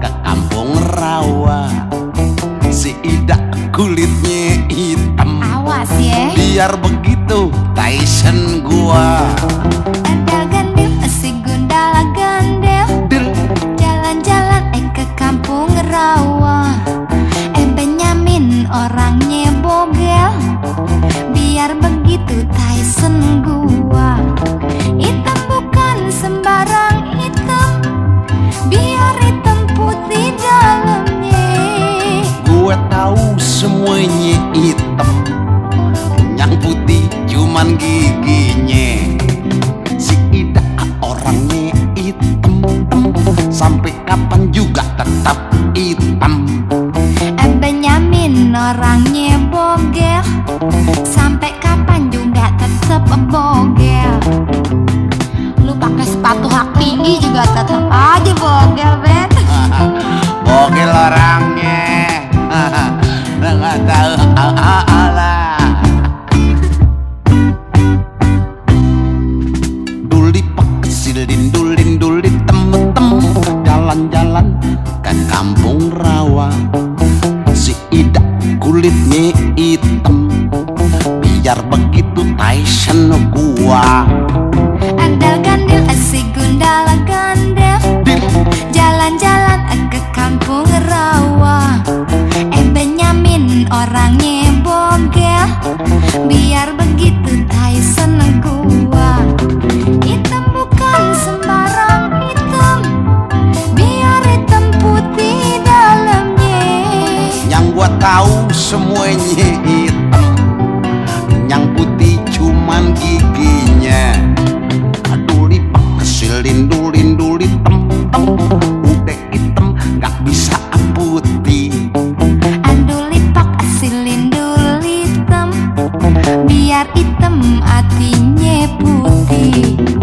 ke kampung rawa. Si Ida kulitnya hitam. Awas ya. Biar begitu Tyson gua semuanya hitam. Yang putih cuman giginya. Si Ida orangnya hitam. Sampai kapan juga tetap hitam? Eh Benyamin orangnya bogel. Sampai kapan juga tetep bogel? Lu pakai sepatu hak tinggi juga tetep aja Bogel Tyson gua. Andal gandil si gundala gandel Jalan-jalan ke kampung rawa. Eh Benyamin orangnya bogel. Biar begitu Tyson gua. Hitam bukan sembarang hitam. Biar hitam putih dalamnya. Yang gua tahu semuanya biar item atinya putih.